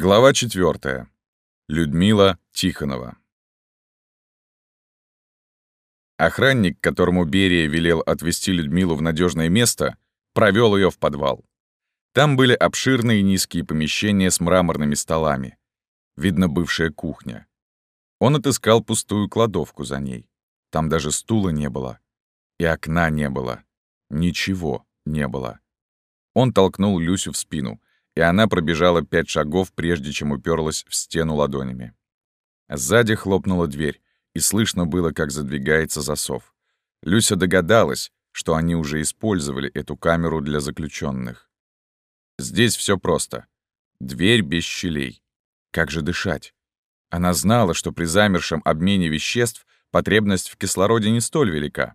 Глава 4. Людмила Тихонова. Охранник, которому Берия велел отвезти Людмилу в надежное место, провел ее в подвал. Там были обширные низкие помещения с мраморными столами. Видно, бывшая кухня. Он отыскал пустую кладовку за ней. Там даже стула не было. И окна не было. Ничего не было. Он толкнул Люсю в спину — и она пробежала пять шагов, прежде чем уперлась в стену ладонями. Сзади хлопнула дверь, и слышно было, как задвигается засов. Люся догадалась, что они уже использовали эту камеру для заключенных. Здесь все просто. Дверь без щелей. Как же дышать? Она знала, что при замершем обмене веществ потребность в кислороде не столь велика.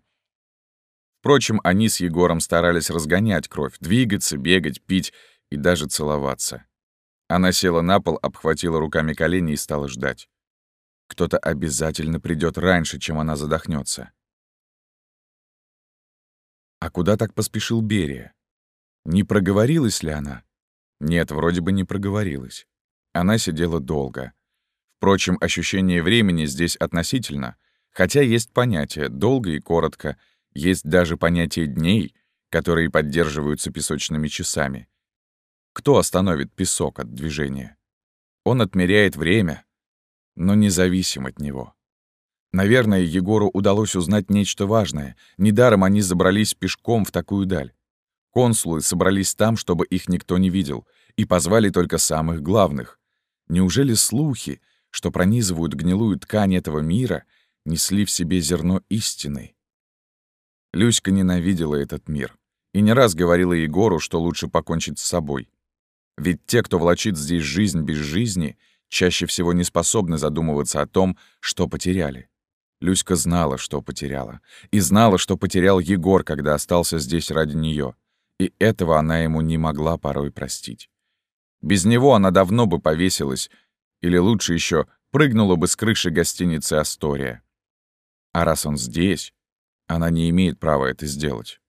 Впрочем, они с Егором старались разгонять кровь, двигаться, бегать, пить и даже целоваться. Она села на пол, обхватила руками колени и стала ждать. Кто-то обязательно придет раньше, чем она задохнется. А куда так поспешил Берия? Не проговорилась ли она? Нет, вроде бы не проговорилась. Она сидела долго. Впрочем, ощущение времени здесь относительно, хотя есть понятие «долго» и «коротко», есть даже понятие «дней», которые поддерживаются песочными часами. Кто остановит песок от движения? Он отмеряет время, но независим от него. Наверное, Егору удалось узнать нечто важное. Недаром они забрались пешком в такую даль. Консулы собрались там, чтобы их никто не видел, и позвали только самых главных. Неужели слухи, что пронизывают гнилую ткань этого мира, несли в себе зерно истины? Люська ненавидела этот мир и не раз говорила Егору, что лучше покончить с собой. Ведь те, кто влачит здесь жизнь без жизни, чаще всего не способны задумываться о том, что потеряли. Люська знала, что потеряла. И знала, что потерял Егор, когда остался здесь ради нее. И этого она ему не могла порой простить. Без него она давно бы повесилась, или лучше еще прыгнула бы с крыши гостиницы «Астория». А раз он здесь, она не имеет права это сделать.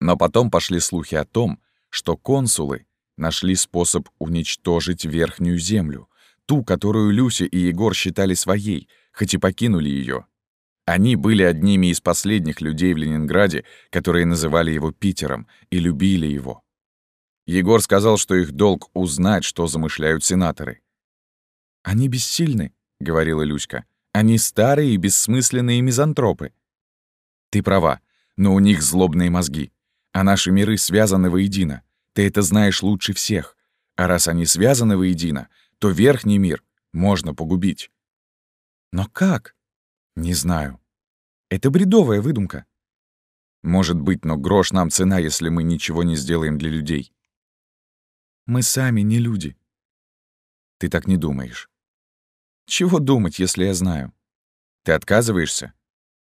Но потом пошли слухи о том, что консулы нашли способ уничтожить Верхнюю Землю, ту, которую Люся и Егор считали своей, хоть и покинули ее. Они были одними из последних людей в Ленинграде, которые называли его Питером и любили его. Егор сказал, что их долг узнать, что замышляют сенаторы. «Они бессильны», — говорила Люська. «Они старые и бессмысленные мизантропы». «Ты права, но у них злобные мозги а наши миры связаны воедино. Ты это знаешь лучше всех. А раз они связаны воедино, то верхний мир можно погубить. Но как? Не знаю. Это бредовая выдумка. Может быть, но грош нам цена, если мы ничего не сделаем для людей. Мы сами не люди. Ты так не думаешь. Чего думать, если я знаю? Ты отказываешься?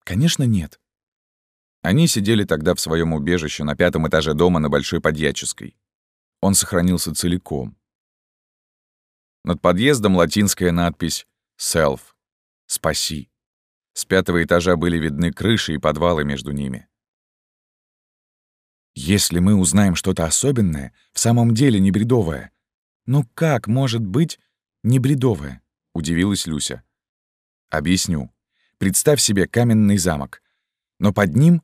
Конечно, нет. Они сидели тогда в своем убежище на пятом этаже дома на Большой Подьяческой. Он сохранился целиком. Над подъездом латинская надпись «Self» — «Спаси». С пятого этажа были видны крыши и подвалы между ними. «Если мы узнаем что-то особенное, в самом деле не бредовое. Ну как может быть не бредовое?» — удивилась Люся. «Объясню. Представь себе каменный замок, но под ним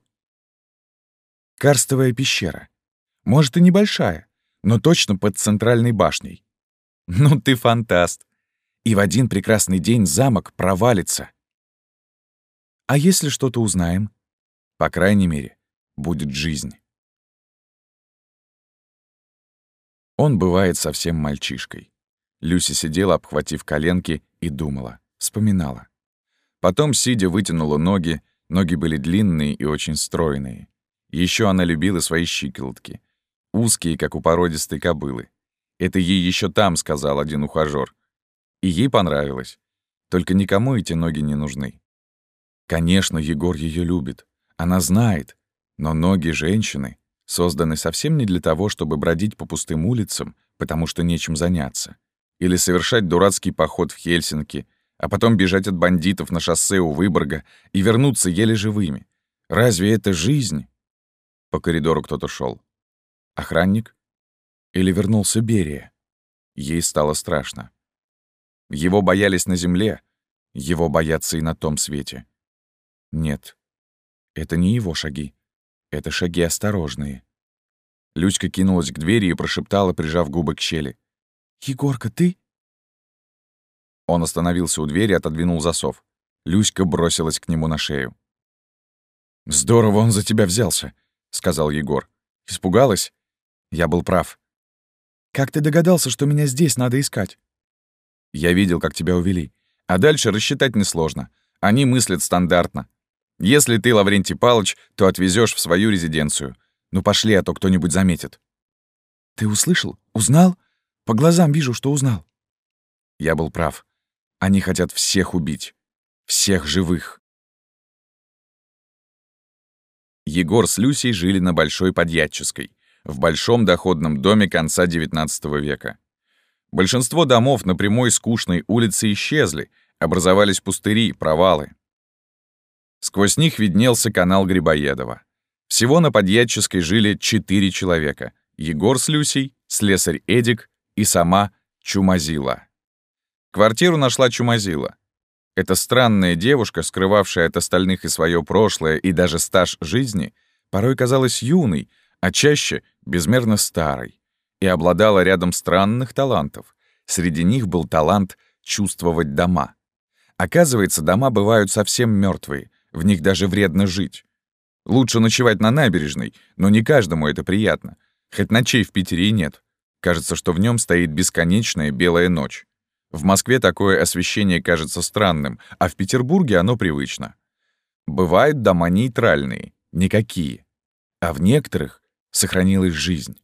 Карстовая пещера. Может, и небольшая, но точно под центральной башней. Ну ты фантаст. И в один прекрасный день замок провалится. А если что-то узнаем? По крайней мере, будет жизнь. Он бывает совсем мальчишкой. Люси сидела, обхватив коленки, и думала, вспоминала. Потом, сидя, вытянула ноги, ноги были длинные и очень стройные. Еще она любила свои щиколотки. Узкие, как у породистой кобылы. Это ей еще там сказал один ухажёр. И ей понравилось. Только никому эти ноги не нужны. Конечно, Егор ее любит. Она знает. Но ноги женщины созданы совсем не для того, чтобы бродить по пустым улицам, потому что нечем заняться. Или совершать дурацкий поход в Хельсинки, а потом бежать от бандитов на шоссе у Выборга и вернуться еле живыми. Разве это жизнь? По коридору кто-то шел. Охранник? Или вернулся Берия? Ей стало страшно. Его боялись на земле, его боятся и на том свете. Нет, это не его шаги. Это шаги осторожные. Люська кинулась к двери и прошептала, прижав губы к щели. «Егорка, ты?» Он остановился у двери, отодвинул засов. Люська бросилась к нему на шею. «Здорово он за тебя взялся», — сказал Егор. «Испугалась?» Я был прав. «Как ты догадался, что меня здесь надо искать?» «Я видел, как тебя увели. А дальше рассчитать несложно. Они мыслят стандартно. Если ты, Лаврентий Палыч, то отвезешь в свою резиденцию. Ну пошли, а то кто-нибудь заметит». «Ты услышал? Узнал? По глазам вижу, что узнал». Я был прав. Они хотят всех убить. Всех живых. Егор с Люсей жили на Большой Подъятческой, в большом доходном доме конца XIX века. Большинство домов на прямой скучной улице исчезли, образовались пустыри, провалы. Сквозь них виднелся канал Грибоедова. Всего на Подъятческой жили четыре человека — Егор с Люсей, слесарь Эдик и сама Чумазила. Квартиру нашла Чумазила. Эта странная девушка, скрывавшая от остальных и свое прошлое, и даже стаж жизни, порой казалась юной, а чаще — безмерно старой, и обладала рядом странных талантов. Среди них был талант чувствовать дома. Оказывается, дома бывают совсем мертвые, в них даже вредно жить. Лучше ночевать на набережной, но не каждому это приятно. Хоть ночей в Питере и нет. Кажется, что в нем стоит бесконечная белая ночь. В Москве такое освещение кажется странным, а в Петербурге оно привычно. Бывают дома нейтральные, никакие. А в некоторых сохранилась жизнь.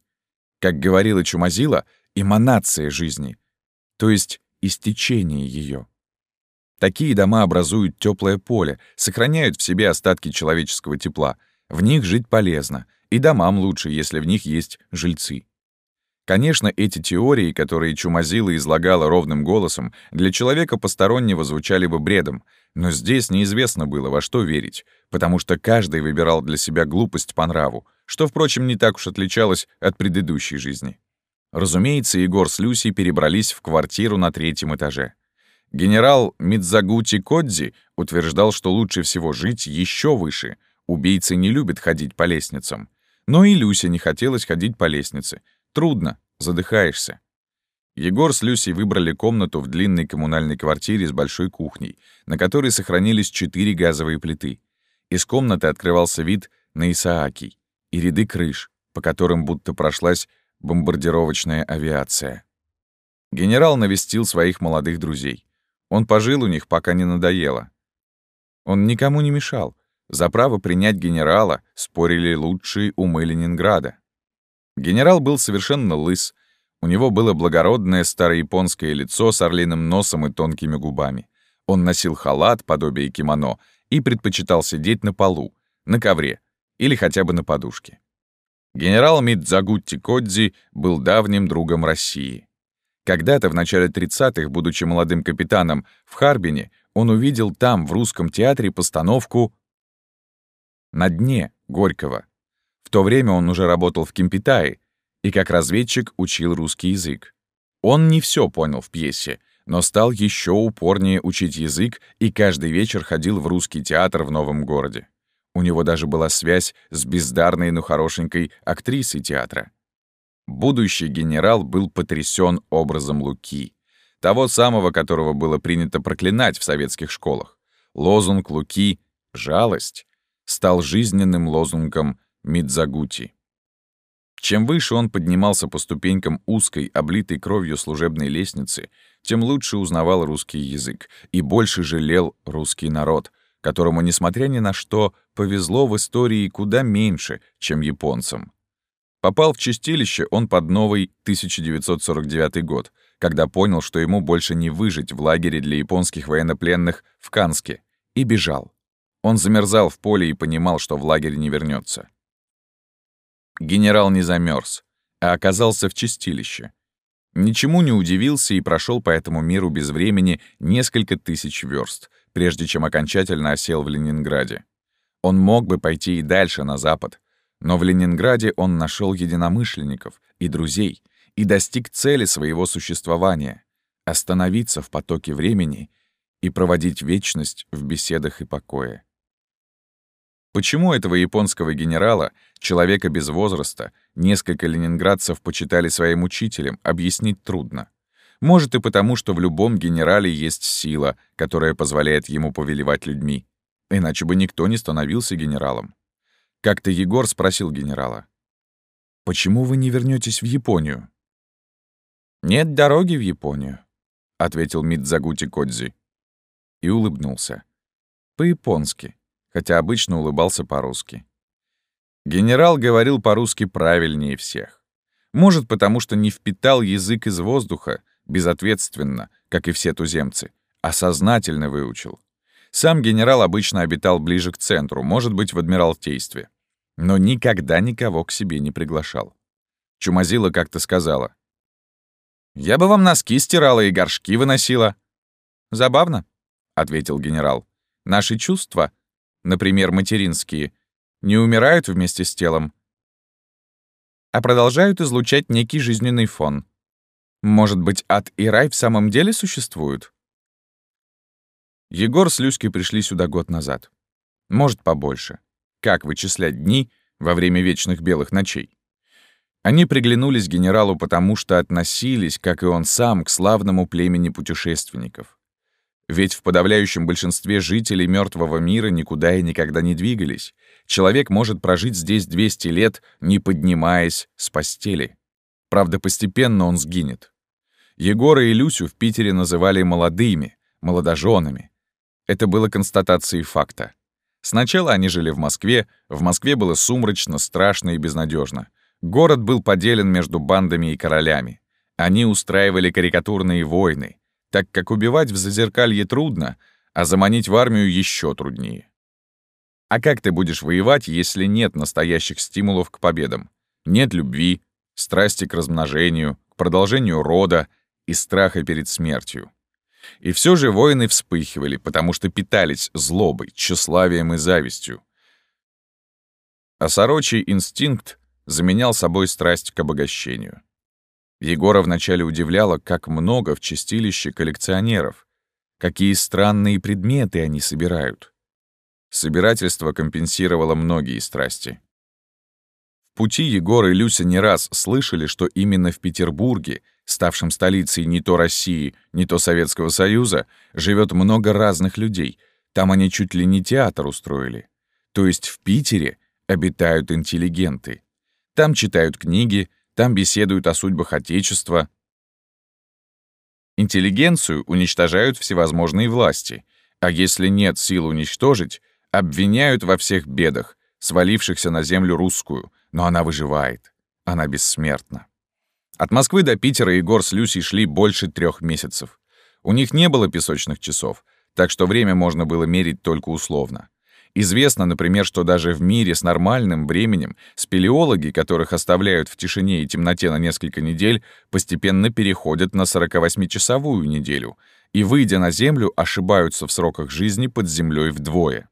Как говорила Чумазила, эманация жизни, то есть истечение ее. Такие дома образуют теплое поле, сохраняют в себе остатки человеческого тепла. В них жить полезно, и домам лучше, если в них есть жильцы. Конечно, эти теории, которые Чумазила излагала ровным голосом, для человека постороннего звучали бы бредом, но здесь неизвестно было, во что верить, потому что каждый выбирал для себя глупость по нраву, что, впрочем, не так уж отличалось от предыдущей жизни. Разумеется, Егор с Люсей перебрались в квартиру на третьем этаже. Генерал Мидзагути Кодзи утверждал, что лучше всего жить еще выше. Убийцы не любят ходить по лестницам. Но и Люсе не хотелось ходить по лестнице. Трудно, задыхаешься. Егор с Люсей выбрали комнату в длинной коммунальной квартире с большой кухней, на которой сохранились четыре газовые плиты. Из комнаты открывался вид на Исаакий и ряды крыш, по которым будто прошлась бомбардировочная авиация. Генерал навестил своих молодых друзей. Он пожил у них, пока не надоело. Он никому не мешал. За право принять генерала спорили лучшие умы Ленинграда. Генерал был совершенно лыс. У него было благородное старояпонское лицо с орлиным носом и тонкими губами. Он носил халат, подобие кимоно, и предпочитал сидеть на полу, на ковре или хотя бы на подушке. Генерал Мидзагутти Кодзи был давним другом России. Когда-то в начале 30-х, будучи молодым капитаном в Харбине, он увидел там, в русском театре, постановку «На дне» Горького, в то время он уже работал в Кимпитае и как разведчик учил русский язык. Он не все понял в пьесе, но стал еще упорнее учить язык и каждый вечер ходил в русский театр в новом городе. У него даже была связь с бездарной, но хорошенькой актрисой театра. Будущий генерал был потрясен образом Луки, того самого, которого было принято проклинать в советских школах. Лозунг Луки «Жалость» стал жизненным лозунгом Мидзагути. Чем выше он поднимался по ступенькам узкой, облитой кровью служебной лестницы, тем лучше узнавал русский язык и больше жалел русский народ, которому, несмотря ни на что, повезло в истории куда меньше, чем японцам. Попал в чистилище он под новый 1949 год, когда понял, что ему больше не выжить в лагере для японских военнопленных в Канске, и бежал. Он замерзал в поле и понимал, что в лагерь не вернется. Генерал не замерз, а оказался в чистилище. Ничему не удивился и прошел по этому миру без времени несколько тысяч верст, прежде чем окончательно осел в Ленинграде. Он мог бы пойти и дальше, на запад, но в Ленинграде он нашел единомышленников и друзей и достиг цели своего существования — остановиться в потоке времени и проводить вечность в беседах и покое. Почему этого японского генерала, человека без возраста, несколько ленинградцев почитали своим учителем, объяснить трудно. Может и потому, что в любом генерале есть сила, которая позволяет ему повелевать людьми. Иначе бы никто не становился генералом. Как-то Егор спросил генерала. «Почему вы не вернетесь в Японию?» «Нет дороги в Японию», — ответил Мидзагути Кодзи. И улыбнулся. По-японски хотя обычно улыбался по-русски. Генерал говорил по-русски правильнее всех. Может, потому что не впитал язык из воздуха, безответственно, как и все туземцы, а сознательно выучил. Сам генерал обычно обитал ближе к центру, может быть, в Адмиралтействе. Но никогда никого к себе не приглашал. Чумазила как-то сказала. «Я бы вам носки стирала и горшки выносила». «Забавно», — ответил генерал. «Наши чувства например, материнские, не умирают вместе с телом, а продолжают излучать некий жизненный фон. Может быть, ад и рай в самом деле существуют? Егор с Люськой пришли сюда год назад. Может, побольше. Как вычислять дни во время вечных белых ночей? Они приглянулись генералу потому, что относились, как и он сам, к славному племени путешественников. Ведь в подавляющем большинстве жителей мертвого мира никуда и никогда не двигались. Человек может прожить здесь 200 лет, не поднимаясь с постели. Правда, постепенно он сгинет. Егора и Люсю в Питере называли молодыми, молодоженами. Это было констатацией факта. Сначала они жили в Москве, в Москве было сумрачно, страшно и безнадежно. Город был поделен между бандами и королями. Они устраивали карикатурные войны, так как убивать в зазеркалье трудно, а заманить в армию еще труднее. А как ты будешь воевать, если нет настоящих стимулов к победам? Нет любви, страсти к размножению, к продолжению рода и страха перед смертью. И все же воины вспыхивали, потому что питались злобой, тщеславием и завистью. А сорочий инстинкт заменял собой страсть к обогащению. Егора вначале удивляло, как много в чистилище коллекционеров, какие странные предметы они собирают. Собирательство компенсировало многие страсти. В пути Егор и Люся не раз слышали, что именно в Петербурге, ставшем столицей не то России, не то Советского Союза, живет много разных людей. Там они чуть ли не театр устроили. То есть в Питере обитают интеллигенты. Там читают книги, там беседуют о судьбах Отечества. Интеллигенцию уничтожают всевозможные власти, а если нет сил уничтожить, обвиняют во всех бедах, свалившихся на землю русскую, но она выживает, она бессмертна. От Москвы до Питера Егор с Люсей шли больше трех месяцев. У них не было песочных часов, так что время можно было мерить только условно. Известно, например, что даже в мире с нормальным временем спелеологи, которых оставляют в тишине и темноте на несколько недель, постепенно переходят на 48-часовую неделю и, выйдя на Землю, ошибаются в сроках жизни под землей вдвое.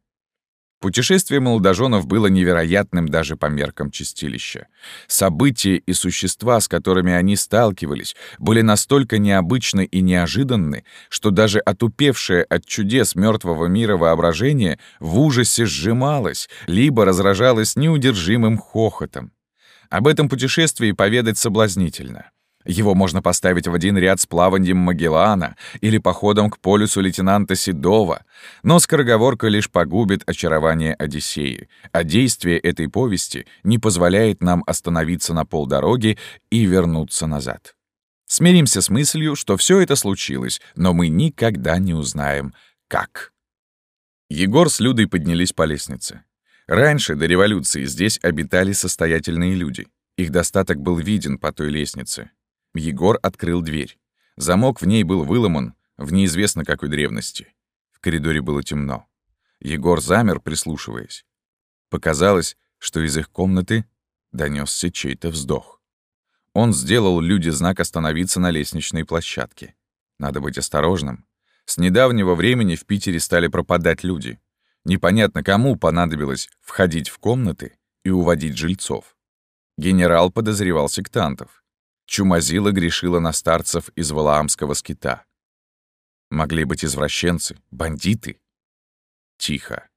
Путешествие молодоженов было невероятным даже по меркам чистилища. События и существа, с которыми они сталкивались, были настолько необычны и неожиданны, что даже отупевшее от чудес мертвого мира воображение в ужасе сжималось, либо разражалось неудержимым хохотом. Об этом путешествии поведать соблазнительно — его можно поставить в один ряд с плаванием Магеллана или походом к полюсу лейтенанта Седова, но скороговорка лишь погубит очарование Одиссеи, а действие этой повести не позволяет нам остановиться на полдороги и вернуться назад. Смиримся с мыслью, что все это случилось, но мы никогда не узнаем, как. Егор с Людой поднялись по лестнице. Раньше, до революции, здесь обитали состоятельные люди. Их достаток был виден по той лестнице. Егор открыл дверь. Замок в ней был выломан в неизвестно какой древности. В коридоре было темно. Егор замер, прислушиваясь. Показалось, что из их комнаты донесся чей-то вздох. Он сделал люди знак остановиться на лестничной площадке. Надо быть осторожным. С недавнего времени в Питере стали пропадать люди. Непонятно, кому понадобилось входить в комнаты и уводить жильцов. Генерал подозревал сектантов. Чумазила грешила на старцев из Валаамского скита. Могли быть извращенцы, бандиты. Тихо.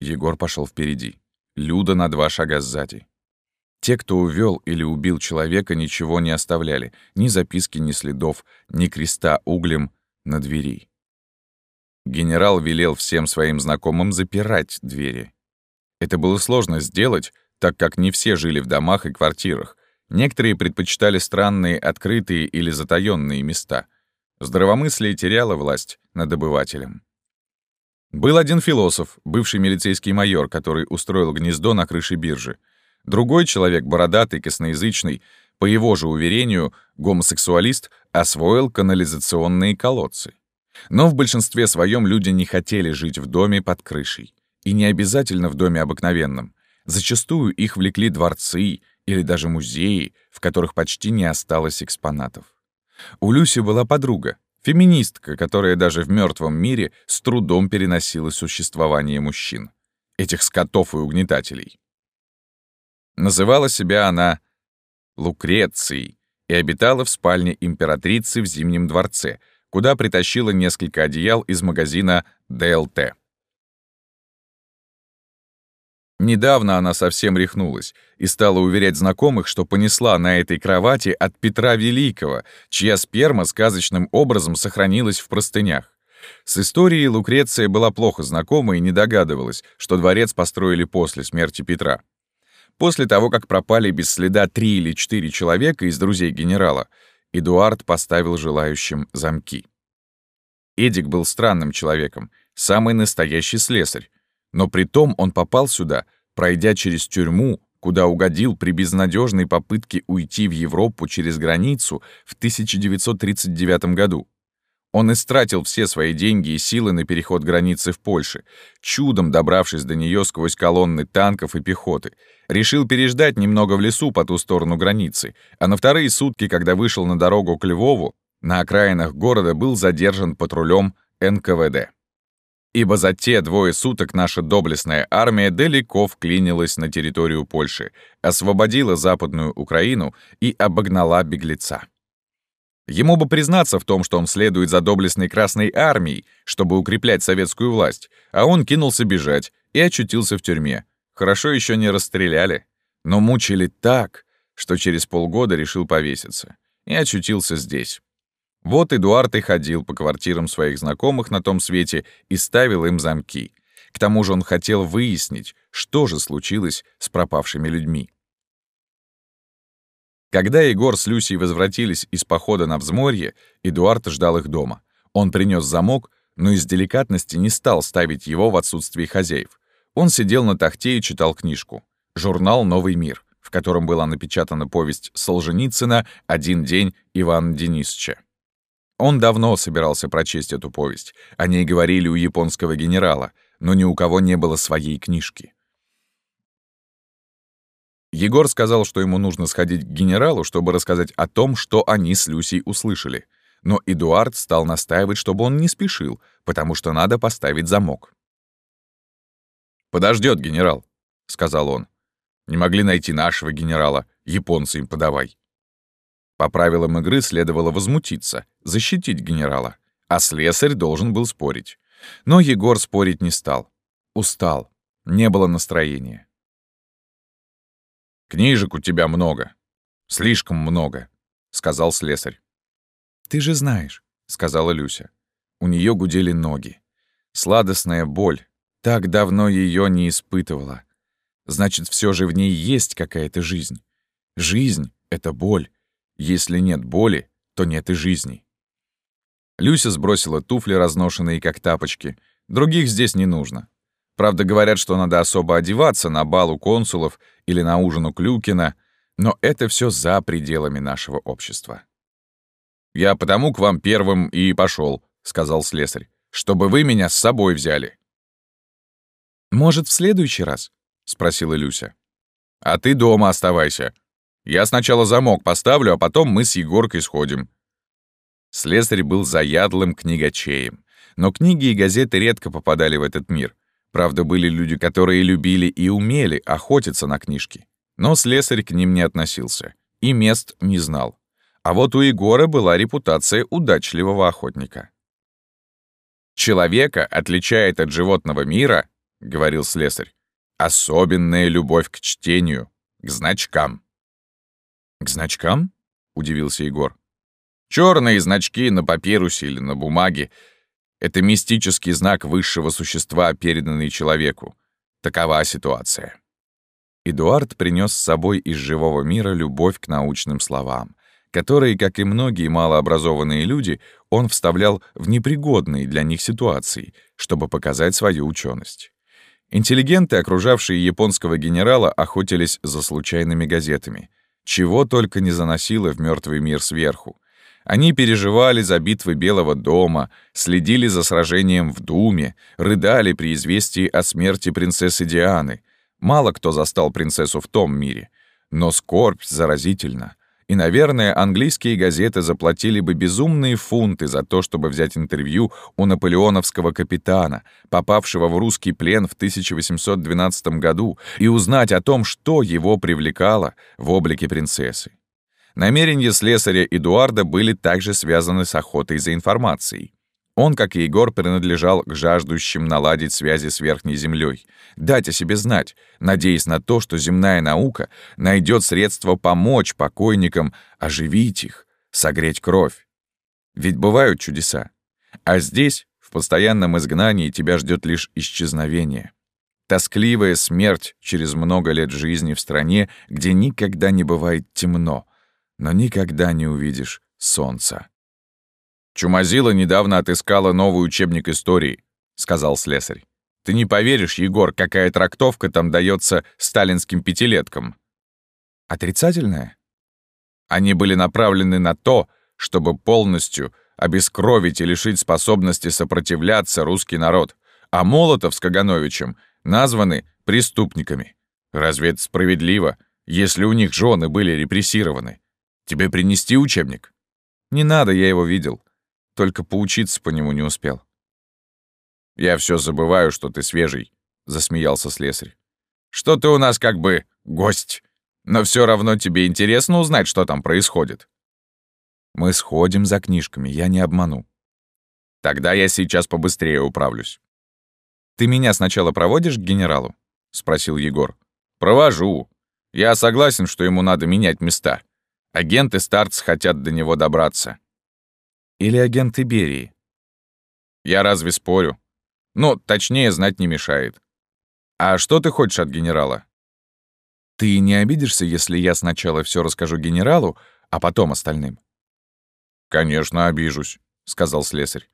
Егор пошел впереди. Люда на два шага сзади. Те, кто увел или убил человека, ничего не оставляли. Ни записки, ни следов, ни креста углем на двери. Генерал велел всем своим знакомым запирать двери. Это было сложно сделать, так как не все жили в домах и квартирах. Некоторые предпочитали странные, открытые или затаённые места. Здравомыслие теряло власть над обывателем. Был один философ, бывший милицейский майор, который устроил гнездо на крыше биржи. Другой человек, бородатый, косноязычный, по его же уверению, гомосексуалист, освоил канализационные колодцы. Но в большинстве своем люди не хотели жить в доме под крышей. И не обязательно в доме обыкновенном. Зачастую их влекли дворцы или даже музеи, в которых почти не осталось экспонатов. У Люси была подруга, Феминистка, которая даже в мертвом мире с трудом переносила существование мужчин. Этих скотов и угнетателей. Называла себя она Лукрецией и обитала в спальне императрицы в Зимнем дворце, куда притащила несколько одеял из магазина ДЛТ. Недавно она совсем рехнулась и стала уверять знакомых, что понесла на этой кровати от Петра Великого, чья сперма сказочным образом сохранилась в простынях. С историей Лукреция была плохо знакома и не догадывалась, что дворец построили после смерти Петра. После того, как пропали без следа три или четыре человека из друзей генерала, Эдуард поставил желающим замки. Эдик был странным человеком, самый настоящий слесарь, но при том он попал сюда, пройдя через тюрьму, куда угодил при безнадежной попытке уйти в Европу через границу в 1939 году. Он истратил все свои деньги и силы на переход границы в Польше, чудом добравшись до нее сквозь колонны танков и пехоты. Решил переждать немного в лесу по ту сторону границы, а на вторые сутки, когда вышел на дорогу к Львову, на окраинах города был задержан патрулем НКВД ибо за те двое суток наша доблестная армия далеко вклинилась на территорию Польши, освободила Западную Украину и обогнала беглеца. Ему бы признаться в том, что он следует за доблестной Красной Армией, чтобы укреплять советскую власть, а он кинулся бежать и очутился в тюрьме. Хорошо еще не расстреляли, но мучили так, что через полгода решил повеситься и очутился здесь. Вот Эдуард и ходил по квартирам своих знакомых на том свете и ставил им замки. К тому же он хотел выяснить, что же случилось с пропавшими людьми. Когда Егор с Люсей возвратились из похода на взморье, Эдуард ждал их дома. Он принес замок, но из деликатности не стал ставить его в отсутствие хозяев. Он сидел на тахте и читал книжку. Журнал «Новый мир», в котором была напечатана повесть Солженицына «Один день Ивана Денисовича». Он давно собирался прочесть эту повесть. О ней говорили у японского генерала, но ни у кого не было своей книжки. Егор сказал, что ему нужно сходить к генералу, чтобы рассказать о том, что они с Люсей услышали. Но Эдуард стал настаивать, чтобы он не спешил, потому что надо поставить замок. «Подождет генерал», — сказал он. «Не могли найти нашего генерала, японцы им подавай». По правилам игры следовало возмутиться, защитить генерала, а слесарь должен был спорить. Но Егор спорить не стал. Устал. Не было настроения. «Книжек у тебя много. Слишком много», — сказал слесарь. «Ты же знаешь», — сказала Люся. У нее гудели ноги. Сладостная боль. Так давно ее не испытывала. Значит, все же в ней есть какая-то жизнь. Жизнь — это боль. Если нет боли, то нет и жизни. Люся сбросила туфли, разношенные как тапочки. Других здесь не нужно. Правда, говорят, что надо особо одеваться на бал у консулов или на ужин у Клюкина, но это все за пределами нашего общества. «Я потому к вам первым и пошел, сказал слесарь, «чтобы вы меня с собой взяли». «Может, в следующий раз?» — спросила Люся. «А ты дома оставайся. Я сначала замок поставлю, а потом мы с Егоркой сходим». Слесарь был заядлым книгачеем. Но книги и газеты редко попадали в этот мир. Правда, были люди, которые любили и умели охотиться на книжки. Но слесарь к ним не относился и мест не знал. А вот у Егора была репутация удачливого охотника. «Человека отличает от животного мира, — говорил слесарь, — особенная любовь к чтению, к значкам». «К значкам?» — удивился Егор. Черные значки на папирусе или на бумаге — это мистический знак высшего существа, переданный человеку. Такова ситуация». Эдуард принес с собой из живого мира любовь к научным словам которые, как и многие малообразованные люди, он вставлял в непригодные для них ситуации, чтобы показать свою ученость. Интеллигенты, окружавшие японского генерала, охотились за случайными газетами. Чего только не заносило в мертвый мир сверху. Они переживали за битвы Белого дома, следили за сражением в Думе, рыдали при известии о смерти принцессы Дианы. Мало кто застал принцессу в том мире. Но скорбь заразительна. И, наверное, английские газеты заплатили бы безумные фунты за то, чтобы взять интервью у наполеоновского капитана, попавшего в русский плен в 1812 году, и узнать о том, что его привлекало в облике принцессы. Намерения слесаря Эдуарда были также связаны с охотой за информацией. Он, как и Егор, принадлежал к жаждущим наладить связи с Верхней Землей, дать о себе знать, надеясь на то, что земная наука найдет средства помочь покойникам оживить их, согреть кровь. Ведь бывают чудеса. А здесь, в постоянном изгнании, тебя ждет лишь исчезновение. Тоскливая смерть через много лет жизни в стране, где никогда не бывает темно, но никогда не увидишь солнца. «Чумазила недавно отыскала новый учебник истории», — сказал слесарь. «Ты не поверишь, Егор, какая трактовка там дается сталинским пятилеткам». «Отрицательная?» Они были направлены на то, чтобы полностью обескровить и лишить способности сопротивляться русский народ, а Молотов с Кагановичем названы преступниками. Разве это справедливо, если у них жены были репрессированы? Тебе принести учебник? Не надо, я его видел. Только поучиться по нему не успел. «Я все забываю, что ты свежий», — засмеялся слесарь. «Что ты у нас как бы гость, но все равно тебе интересно узнать, что там происходит». «Мы сходим за книжками, я не обману». «Тогда я сейчас побыстрее управлюсь». «Ты меня сначала проводишь к генералу?» — спросил Егор. «Провожу. Я согласен, что ему надо менять места. Агенты Стартс хотят до него добраться. Или агент Иберии? Я разве спорю? Ну, точнее, знать не мешает. А что ты хочешь от генерала? Ты не обидишься, если я сначала все расскажу генералу, а потом остальным? Конечно, обижусь, сказал слесарь.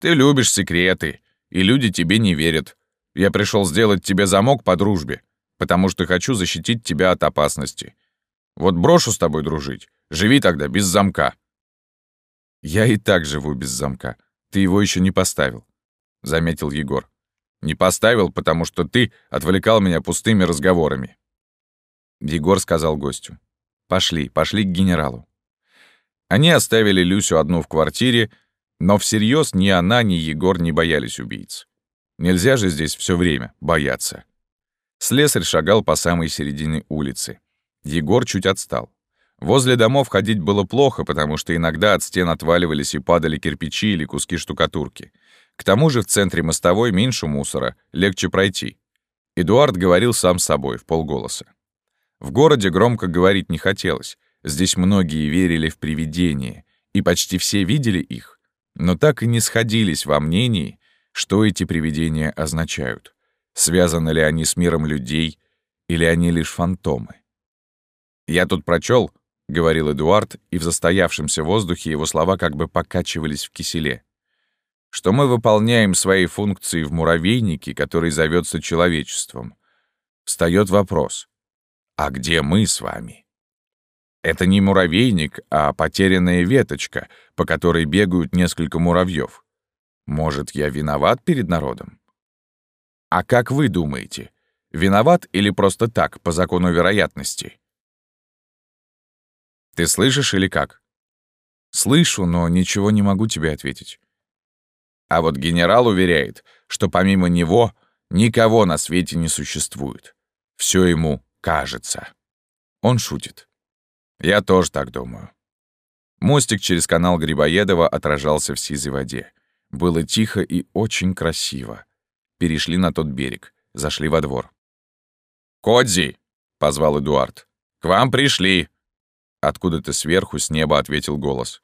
Ты любишь секреты, и люди тебе не верят. Я пришел сделать тебе замок по дружбе, потому что хочу защитить тебя от опасности. Вот брошу с тобой дружить, живи тогда без замка. «Я и так живу без замка. Ты его еще не поставил», — заметил Егор. «Не поставил, потому что ты отвлекал меня пустыми разговорами». Егор сказал гостю. «Пошли, пошли к генералу». Они оставили Люсю одну в квартире, но всерьез ни она, ни Егор не боялись убийц. Нельзя же здесь все время бояться. Слесарь шагал по самой середине улицы. Егор чуть отстал. Возле домов ходить было плохо, потому что иногда от стен отваливались и падали кирпичи или куски штукатурки. К тому же в центре мостовой меньше мусора, легче пройти. Эдуард говорил сам с собой, в полголоса. В городе громко говорить не хотелось. Здесь многие верили в привидения, и почти все видели их, но так и не сходились во мнении, что эти привидения означают. Связаны ли они с миром людей, или они лишь фантомы? Я тут прочел, — говорил Эдуард, и в застоявшемся воздухе его слова как бы покачивались в киселе. «Что мы выполняем свои функции в муравейнике, который зовется человечеством. Встает вопрос, а где мы с вами? Это не муравейник, а потерянная веточка, по которой бегают несколько муравьев. Может, я виноват перед народом? А как вы думаете, виноват или просто так, по закону вероятности?» Ты слышишь или как? Слышу, но ничего не могу тебе ответить. А вот генерал уверяет, что помимо него никого на свете не существует. Все ему кажется. Он шутит. Я тоже так думаю. Мостик через канал Грибоедова отражался в сизой воде. Было тихо и очень красиво. Перешли на тот берег, зашли во двор. «Кодзи!» — позвал Эдуард. «К вам пришли!» Откуда-то сверху с неба ответил голос.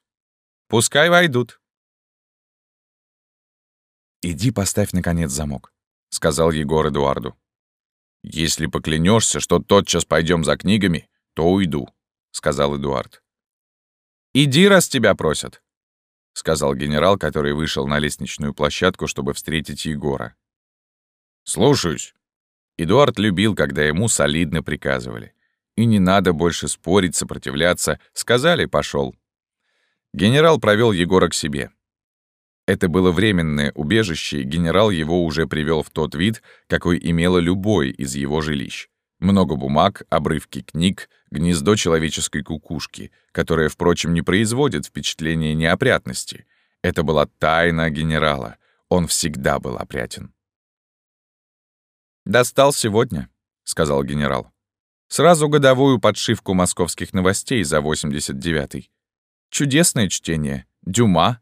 «Пускай войдут». «Иди поставь, наконец, замок», — сказал Егор Эдуарду. «Если поклянешься, что тотчас пойдем за книгами, то уйду», — сказал Эдуард. «Иди, раз тебя просят», — сказал генерал, который вышел на лестничную площадку, чтобы встретить Егора. «Слушаюсь». Эдуард любил, когда ему солидно приказывали. И не надо больше спорить, сопротивляться. Сказали — пошел. Генерал провел Егора к себе. Это было временное убежище, и генерал его уже привел в тот вид, какой имело любой из его жилищ. Много бумаг, обрывки книг, гнездо человеческой кукушки, которое, впрочем, не производит впечатления неопрятности. Это была тайна генерала. Он всегда был опрятен. «Достал сегодня», — сказал генерал. «Сразу годовую подшивку московских новостей за 89-й. Чудесное чтение. Дюма.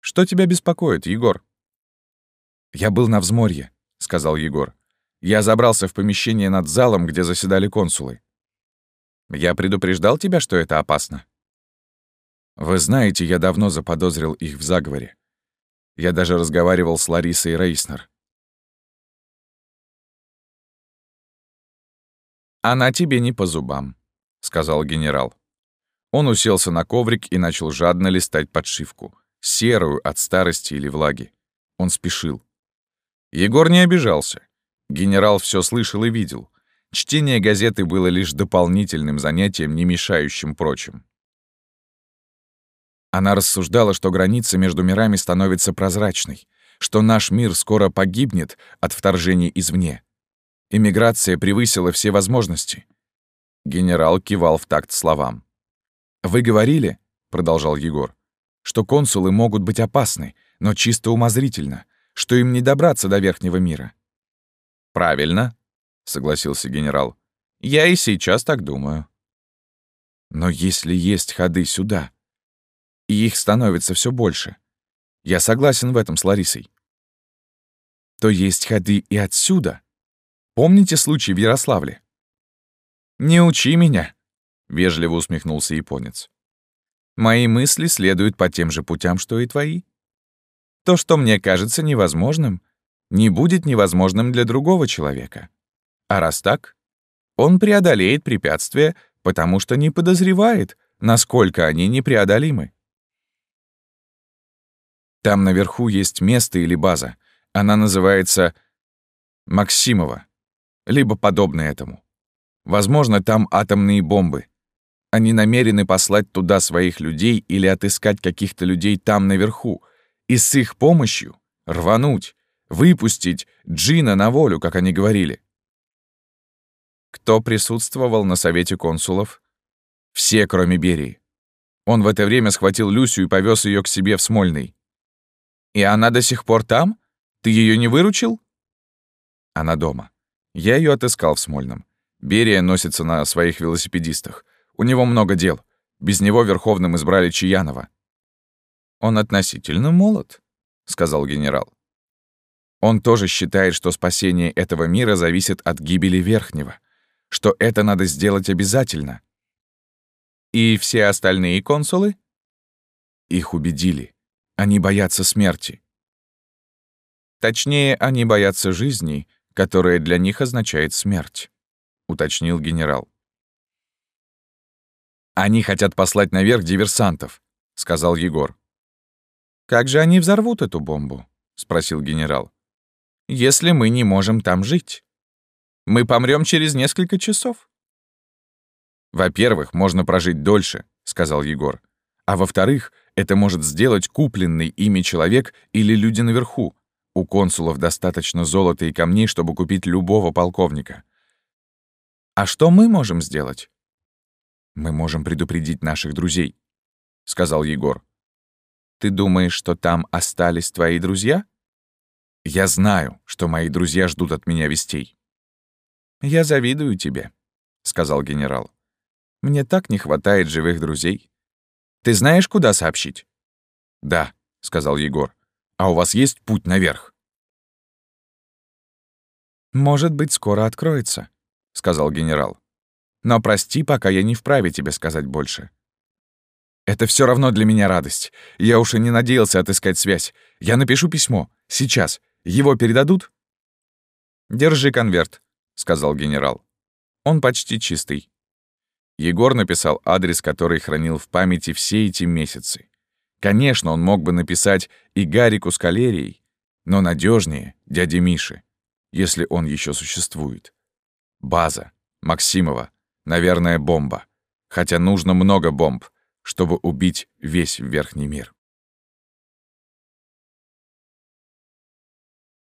Что тебя беспокоит, Егор?» «Я был на взморье», — сказал Егор. «Я забрался в помещение над залом, где заседали консулы. Я предупреждал тебя, что это опасно?» «Вы знаете, я давно заподозрил их в заговоре. Я даже разговаривал с Ларисой Рейснер. «Она тебе не по зубам», — сказал генерал. Он уселся на коврик и начал жадно листать подшивку, серую от старости или влаги. Он спешил. Егор не обижался. Генерал все слышал и видел. Чтение газеты было лишь дополнительным занятием, не мешающим прочим. Она рассуждала, что граница между мирами становится прозрачной, что наш мир скоро погибнет от вторжений извне. Иммиграция превысила все возможности. Генерал кивал в такт словам. «Вы говорили, — продолжал Егор, — что консулы могут быть опасны, но чисто умозрительно, что им не добраться до верхнего мира». «Правильно», — согласился генерал. «Я и сейчас так думаю». «Но если есть ходы сюда, и их становится все больше, я согласен в этом с Ларисой, то есть ходы и отсюда. Помните случай в Ярославле?» «Не учи меня», — вежливо усмехнулся японец. «Мои мысли следуют по тем же путям, что и твои. То, что мне кажется невозможным, не будет невозможным для другого человека. А раз так, он преодолеет препятствия, потому что не подозревает, насколько они непреодолимы. Там наверху есть место или база. Она называется Максимова, либо подобное этому. Возможно, там атомные бомбы. Они намерены послать туда своих людей или отыскать каких-то людей там наверху и с их помощью рвануть, выпустить Джина на волю, как они говорили. Кто присутствовал на совете консулов? Все, кроме Берии. Он в это время схватил Люсю и повез ее к себе в Смольный. И она до сих пор там? Ты ее не выручил? Она дома. Я ее отыскал в Смольном. Берия носится на своих велосипедистах. У него много дел. Без него Верховным избрали Чаянова. «Он относительно молод», — сказал генерал. «Он тоже считает, что спасение этого мира зависит от гибели Верхнего, что это надо сделать обязательно». «И все остальные консулы?» Их убедили. Они боятся смерти. Точнее, они боятся жизни, которая для них означает смерть. — уточнил генерал. «Они хотят послать наверх диверсантов», — сказал Егор. «Как же они взорвут эту бомбу?» — спросил генерал. «Если мы не можем там жить. Мы помрем через несколько часов». «Во-первых, можно прожить дольше», — сказал Егор. «А во-вторых, это может сделать купленный ими человек или люди наверху. У консулов достаточно золота и камней, чтобы купить любого полковника. А что мы можем сделать? Мы можем предупредить наших друзей, сказал Егор. Ты думаешь, что там остались твои друзья? Я знаю, что мои друзья ждут от меня вестей. Я завидую тебе, сказал генерал. Мне так не хватает живых друзей. Ты знаешь, куда сообщить?» «Да», — сказал Егор. «А у вас есть путь наверх?» «Может быть, скоро откроется», — сказал генерал. «Но прости, пока я не вправе тебе сказать больше. Это все равно для меня радость. Я уж и не надеялся отыскать связь. Я напишу письмо. Сейчас. Его передадут?» «Держи конверт», — сказал генерал. «Он почти чистый». Егор написал адрес, который хранил в памяти все эти месяцы. Конечно, он мог бы написать и Гарику с калерией, но надежнее дяде Миши, если он еще существует. База, Максимова, наверное, бомба. Хотя нужно много бомб, чтобы убить весь верхний мир.